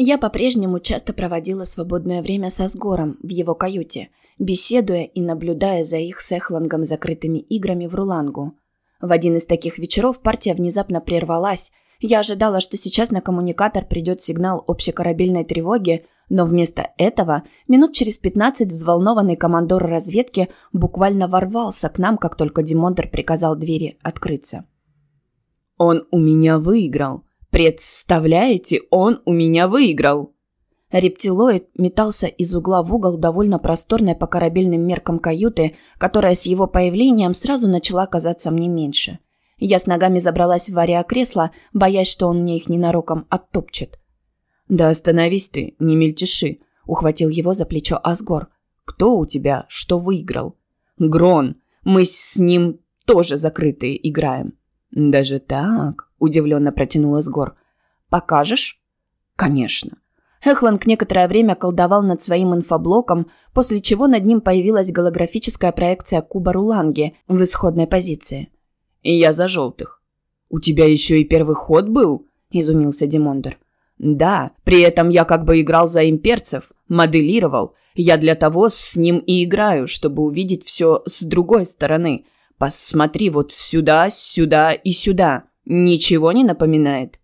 Я по-прежнему часто проводила свободное время со Сгором в его каюте, беседуя и наблюдая за их с Эхлангом закрытыми играми в Рулангу. В один из таких вечеров партия внезапно прервалась. Я ожидала, что сейчас на коммуникатор придет сигнал общекорабельной тревоги, но вместо этого минут через пятнадцать взволнованный командор разведки буквально ворвался к нам, как только Димондер приказал двери открыться. «Он у меня выиграл!» Представляете, он у меня выиграл. Рептилоид метался из угла в угол довольно просторной по корабельным меркам каюты, которая с его появлением сразу начала казаться мне меньше. Я с ногами забралась в вариокресло, боясь, что он мне их ненароком оттопчет. «Да остановись ты, не мельтеши», — ухватил его за плечо Асгор. «Кто у тебя что выиграл?» «Грон. Мы с ним тоже закрытые играем». «Даже так?» – удивленно протянула Сгор. «Покажешь?» «Конечно». Эхланг некоторое время колдовал над своим инфоблоком, после чего над ним появилась голографическая проекция куба Руланги в исходной позиции. «И я за желтых». «У тебя еще и первый ход был?» – изумился Димондер. «Да, при этом я как бы играл за имперцев, моделировал. Я для того с ним и играю, чтобы увидеть все с другой стороны. Посмотри вот сюда, сюда и сюда. Ничего не напоминает?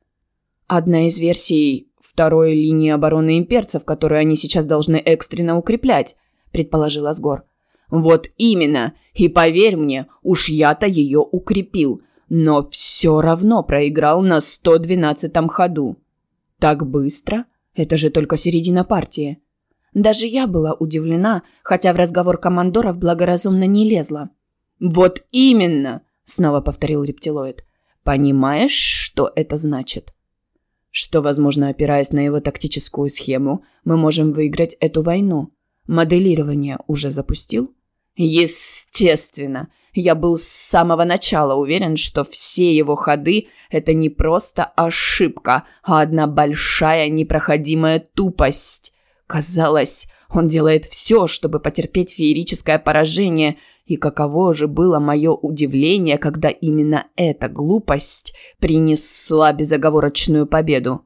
Одна из версий второй линии обороны имперцев, которую они сейчас должны экстренно укреплять, предположил Асгор. Вот именно. И поверь мне, уж я-то ее укрепил, но все равно проиграл на 112-м ходу. Так быстро? Это же только середина партии. Даже я была удивлена, хотя в разговор командоров благоразумно не лезла. «Вот именно!» – снова повторил рептилоид. Понимаешь, что это значит? Что, возможно, опираясь на его тактическую схему, мы можем выиграть эту войну. Моделирование уже запустил? Естественно. Я был с самого начала уверен, что все его ходы – это не просто ошибка, а одна большая непроходимая тупость. Казалось, он делает все, чтобы потерпеть феерическое поражение – и каково же было мое удивление, когда именно эта глупость принесла безоговорочную победу.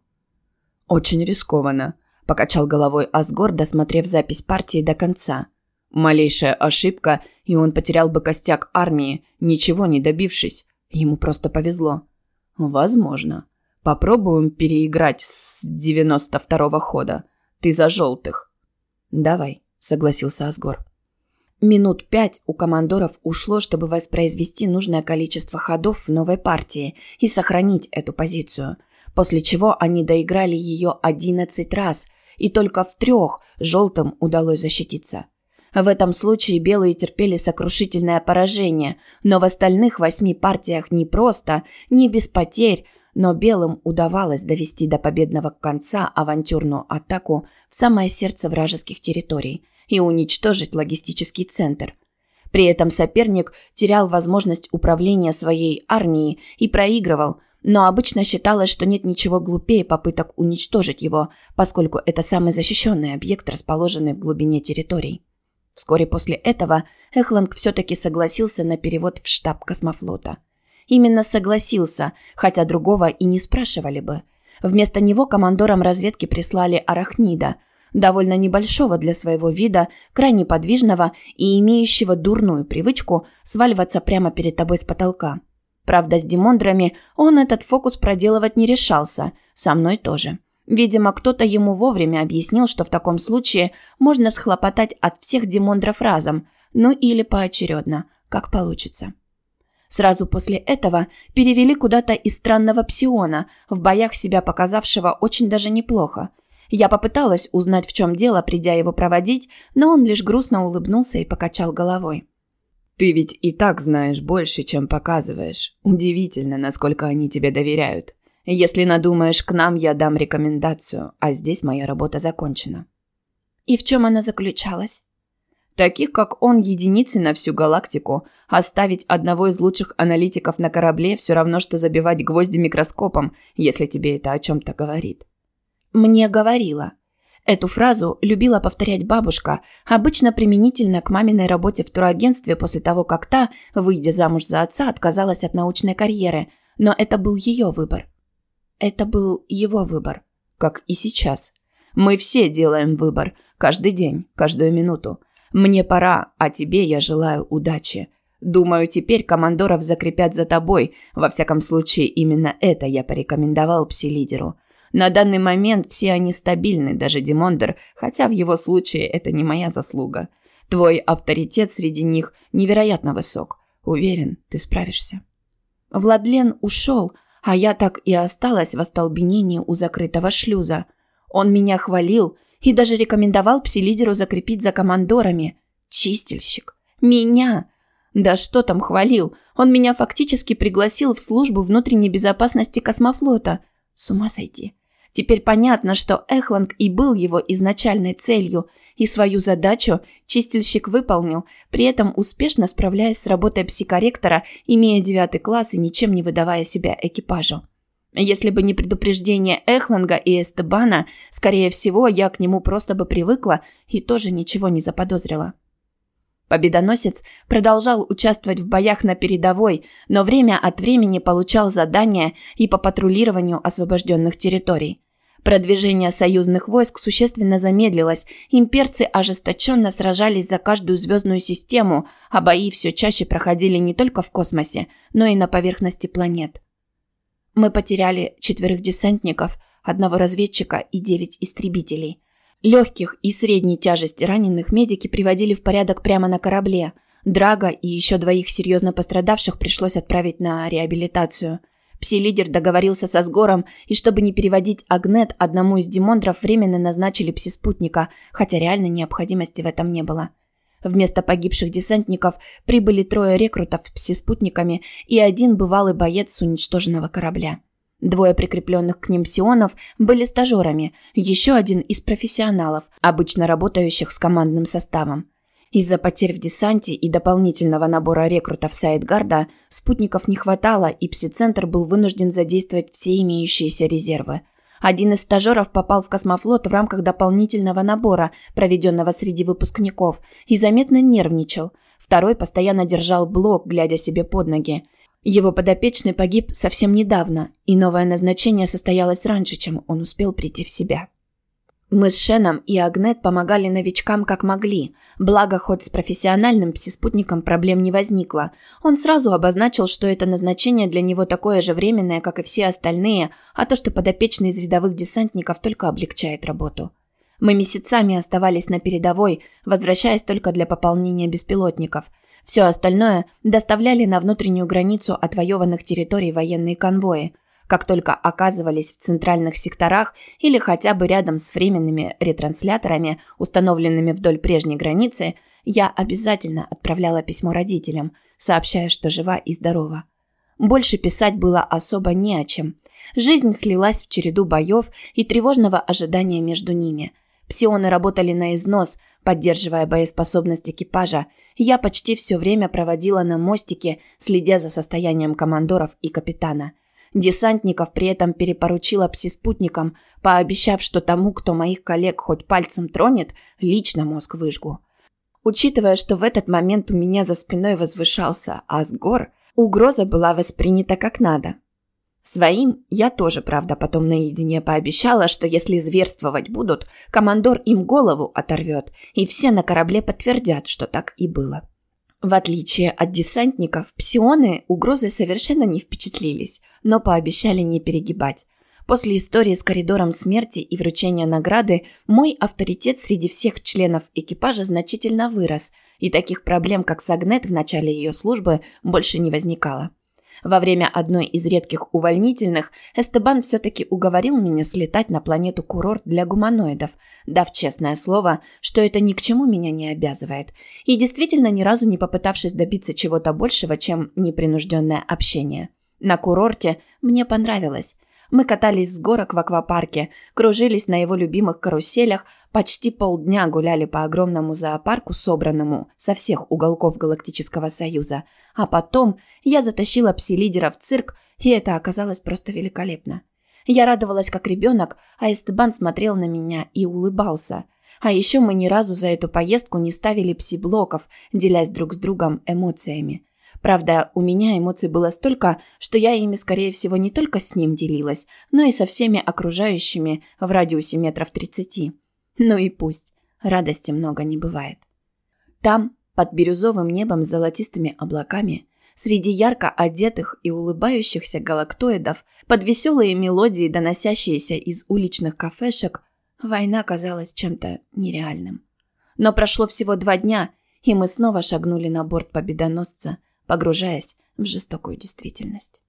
«Очень рискованно», – покачал головой Асгор, досмотрев запись партии до конца. Малейшая ошибка, и он потерял бы костяк армии, ничего не добившись. Ему просто повезло. «Возможно. Попробуем переиграть с девяносто второго хода. Ты за желтых». «Давай», – согласился Асгор. Минут пять у командоров ушло, чтобы воспроизвести нужное количество ходов в новой партии и сохранить эту позицию, после чего они доиграли ее 11 раз, и только в трех желтым удалось защититься. В этом случае белые терпели сокрушительное поражение, но в остальных восьми партиях не просто, не без потерь, но белым удавалось довести до победного конца авантюрную атаку в самое сердце вражеских территорий – и уничтожить логистический центр. При этом соперник терял возможность управления своей армией и проигрывал, но обычно считалось, что нет ничего глупее попыток уничтожить его, поскольку это самый защищенный объект, расположенный в глубине территорий. Вскоре после этого Эхланг все-таки согласился на перевод в штаб космофлота. Именно согласился, хотя другого и не спрашивали бы. Вместо него командорам разведки прислали арахнида – довольно небольшого для своего вида, крайне подвижного и имеющего дурную привычку сваливаться прямо перед тобой с потолка. Правда, с демондрами он этот фокус проделывать не решался, со мной тоже. Видимо, кто-то ему вовремя объяснил, что в таком случае можно схлопотать от всех демондров разом, ну или поочередно, как получится. Сразу после этого перевели куда-то из странного псиона, в боях себя показавшего очень даже неплохо – я попыталась узнать, в чем дело, придя его проводить, но он лишь грустно улыбнулся и покачал головой. «Ты ведь и так знаешь больше, чем показываешь. Удивительно, насколько они тебе доверяют. Если надумаешь к нам, я дам рекомендацию, а здесь моя работа закончена». «И в чем она заключалась?» Таких, как он, единицы на всю галактику. Оставить одного из лучших аналитиков на корабле все равно, что забивать гвозди микроскопом, если тебе это о чем-то говорит. «Мне говорила». Эту фразу любила повторять бабушка, обычно применительно к маминой работе в турагентстве после того, как та, выйдя замуж за отца, отказалась от научной карьеры. Но это был ее выбор. Это был его выбор. как и сейчас. Мы все делаем выбор, каждый день, каждую минуту. Мне пора, а тебе я желаю удачи. Думаю, теперь командоров закрепят за тобой. Во всяком случае, именно это я порекомендовал пси-лидеру. На данный момент все они стабильны, даже Димондер, хотя в его случае это не моя заслуга. Твой авторитет среди них невероятно высок. Уверен, ты справишься. Владлен ушел, а я так и осталась в остолбенении у закрытого шлюза. Он меня хвалил и даже рекомендовал пси-лидеру закрепить за командорами. Чистильщик. Меня! Да что там хвалил? Он меня фактически пригласил в службу внутренней безопасности космофлота. С ума сойти. Теперь понятно, что Эхланг и был его изначальной целью, и свою задачу чистильщик выполнил, при этом успешно справляясь с работой психоректора, имея девятый класс и ничем не выдавая себя экипажу. Если бы не предупреждение Эхланга и Эстебана, скорее всего, я к нему просто бы привыкла и тоже ничего не заподозрила. Победоносец продолжал участвовать в боях на передовой, но время от времени получал задания и по патрулированию освобожденных территорий. Продвижение союзных войск существенно замедлилось, имперцы ожесточенно сражались за каждую звездную систему, а бои все чаще проходили не только в космосе, но и на поверхности планет. Мы потеряли четверых десантников, одного разведчика и девять истребителей – Легких и средней тяжести раненых медики приводили в порядок прямо на корабле. Драга и еще двоих серьезно пострадавших пришлось отправить на реабилитацию. Пси-лидер договорился со Сгором, и чтобы не переводить Агнет, одному из Димондров временно назначили пси-спутника, хотя реальной необходимости в этом не было. Вместо погибших десантников прибыли трое рекрутов с пси-спутниками и один бывалый боец с уничтоженного корабля. Двое прикрепленных к ним псионов были стажерами, еще один из профессионалов, обычно работающих с командным составом. Из-за потерь в десанте и дополнительного набора рекрутов Сайдгарда спутников не хватало, и пси-центр был вынужден задействовать все имеющиеся резервы. Один из стажеров попал в космофлот в рамках дополнительного набора, проведенного среди выпускников, и заметно нервничал. Второй постоянно держал блок, глядя себе под ноги. Его подопечный погиб совсем недавно, и новое назначение состоялось раньше, чем он успел прийти в себя. Мы с Шеном и Агнет помогали новичкам как могли, благо хоть с профессиональным псиспутником проблем не возникло. Он сразу обозначил, что это назначение для него такое же временное, как и все остальные, а то, что подопечный из рядовых десантников только облегчает работу. Мы месяцами оставались на передовой, возвращаясь только для пополнения беспилотников – все остальное доставляли на внутреннюю границу отвоеванных территорий военные конвои. Как только оказывались в центральных секторах или хотя бы рядом с временными ретрансляторами, установленными вдоль прежней границы, я обязательно отправляла письмо родителям, сообщая, что жива и здорова. Больше писать было особо не о чем. Жизнь слилась в череду боев и тревожного ожидания между ними. Псионы работали на износ, Поддерживая боеспособность экипажа, я почти все время проводила на мостике, следя за состоянием командоров и капитана. Десантников при этом перепоручила пси-спутникам, пообещав, что тому, кто моих коллег хоть пальцем тронет, лично мозг выжгу. Учитывая, что в этот момент у меня за спиной возвышался Асгор, угроза была воспринята как надо. Своим я тоже, правда, потом наедине пообещала, что если зверствовать будут, командор им голову оторвет, и все на корабле подтвердят, что так и было. В отличие от десантников, псионы угрозой совершенно не впечатлились, но пообещали не перегибать. После истории с коридором смерти и вручения награды мой авторитет среди всех членов экипажа значительно вырос, и таких проблем, как с Агнет в начале ее службы, больше не возникало. Во время одной из редких увольнительных Эстебан все-таки уговорил меня слетать на планету-курорт для гуманоидов, дав честное слово, что это ни к чему меня не обязывает, и действительно ни разу не попытавшись добиться чего-то большего, чем непринужденное общение. На курорте мне понравилось. Мы катались с горок в аквапарке, кружились на его любимых каруселях, почти полдня гуляли по огромному зоопарку, собранному со всех уголков Галактического Союза. А потом я затащила пси-лидера в цирк, и это оказалось просто великолепно. Я радовалась как ребенок, а Эстебан смотрел на меня и улыбался. А еще мы ни разу за эту поездку не ставили пси-блоков, делясь друг с другом эмоциями. Правда, у меня эмоций было столько, что я ими, скорее всего, не только с ним делилась, но и со всеми окружающими в радиусе метров тридцати. Ну и пусть. Радости много не бывает. Там, под бирюзовым небом с золотистыми облаками, среди ярко одетых и улыбающихся галактоидов, под веселые мелодии, доносящиеся из уличных кафешек, война казалась чем-то нереальным. Но прошло всего два дня, и мы снова шагнули на борт победоносца – погружаясь в жестокую действительность.